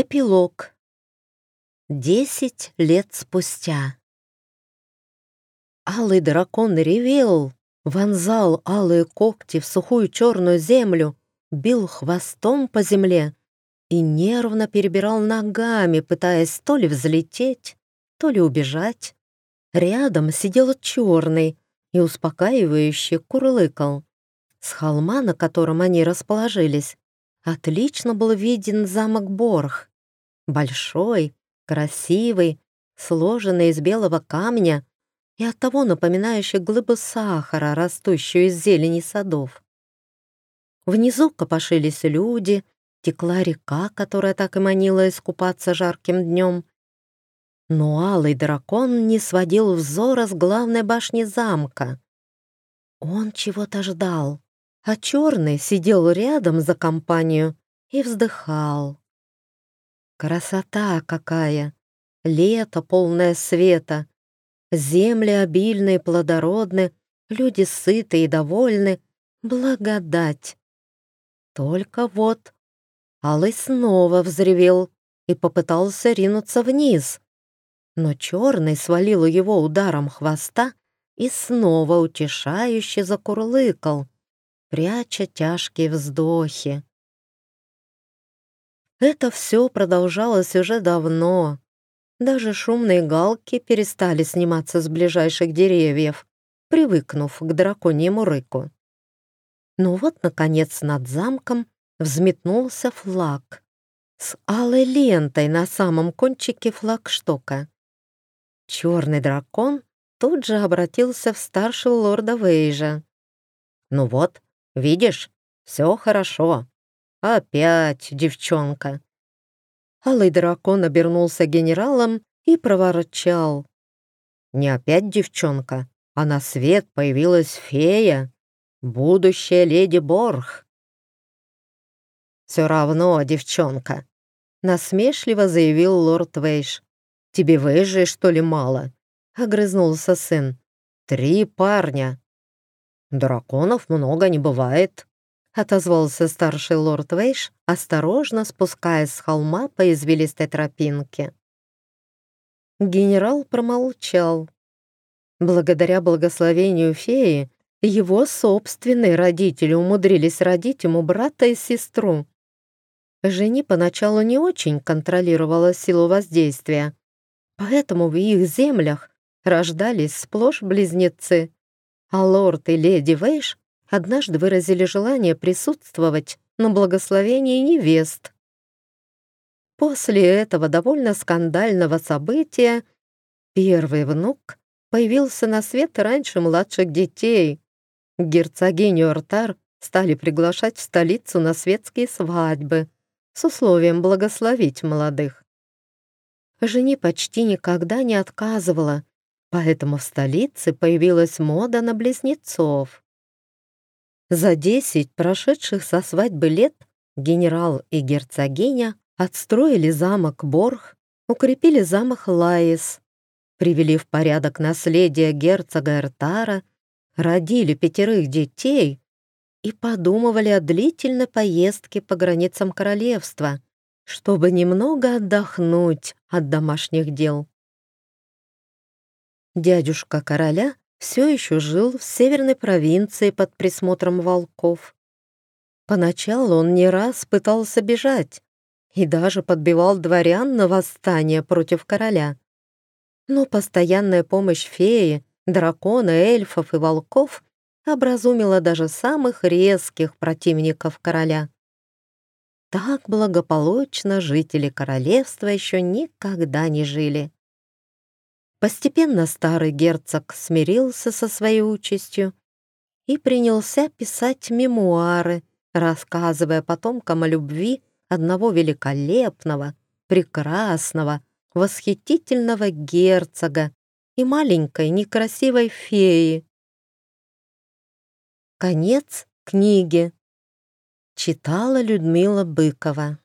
Эпилог. Десять лет спустя. Алый дракон ревел, вонзал алые когти в сухую черную землю, бил хвостом по земле и нервно перебирал ногами, пытаясь то ли взлететь, то ли убежать. Рядом сидел черный и успокаивающе курлыкал. С холма, на котором они расположились, отлично был виден замок Борх. Большой, красивый, сложенный из белого камня и оттого напоминающий глыбу сахара, растущую из зелени садов. Внизу копошились люди, текла река, которая так и манила искупаться жарким днем. Но алый дракон не сводил взора с главной башни замка. Он чего-то ждал, а черный сидел рядом за компанию и вздыхал. Красота какая! Лето, полное света. Земли обильные, плодородны, люди сыты и довольны. Благодать. Только вот Алый снова взревел и попытался ринуться вниз. Но черный свалил его ударом хвоста и снова утешающе закурлыкал, пряча тяжкие вздохи. Это все продолжалось уже давно. Даже шумные галки перестали сниматься с ближайших деревьев, привыкнув к драконьему рыку. Но вот, наконец, над замком взметнулся флаг с алой лентой на самом кончике флагштока. Черный дракон тут же обратился в старшего лорда Вейжа. «Ну вот, видишь, все хорошо. «Опять девчонка!» Алый дракон обернулся генералом и проворчал. «Не опять девчонка, а на свет появилась фея, будущая леди Борх». «Все равно девчонка», — насмешливо заявил лорд Вейш. «Тебе Вейжей, что ли, мало?» — огрызнулся сын. «Три парня». «Драконов много не бывает», отозвался старший лорд Вейш, осторожно спускаясь с холма по извилистой тропинке. Генерал промолчал. Благодаря благословению феи, его собственные родители умудрились родить ему брата и сестру. Жени поначалу не очень контролировала силу воздействия, поэтому в их землях рождались сплошь близнецы, а лорд и леди Вейш однажды выразили желание присутствовать на благословении невест. После этого довольно скандального события первый внук появился на свет раньше младших детей. Герцогиню Артар стали приглашать в столицу на светские свадьбы с условием благословить молодых. Жени почти никогда не отказывала, поэтому в столице появилась мода на близнецов. За десять прошедших со свадьбы лет генерал и герцогиня отстроили замок Борх, укрепили замок Лаис, привели в порядок наследие герцога Эртара, родили пятерых детей и подумывали о длительной поездке по границам королевства, чтобы немного отдохнуть от домашних дел. Дядюшка короля все еще жил в северной провинции под присмотром волков. Поначалу он не раз пытался бежать и даже подбивал дворян на восстание против короля. Но постоянная помощь феи, дракона, эльфов и волков образумила даже самых резких противников короля. Так благополучно жители королевства еще никогда не жили. Постепенно старый герцог смирился со своей участью и принялся писать мемуары, рассказывая потомкам о любви одного великолепного, прекрасного, восхитительного герцога и маленькой некрасивой феи. Конец книги. Читала Людмила Быкова.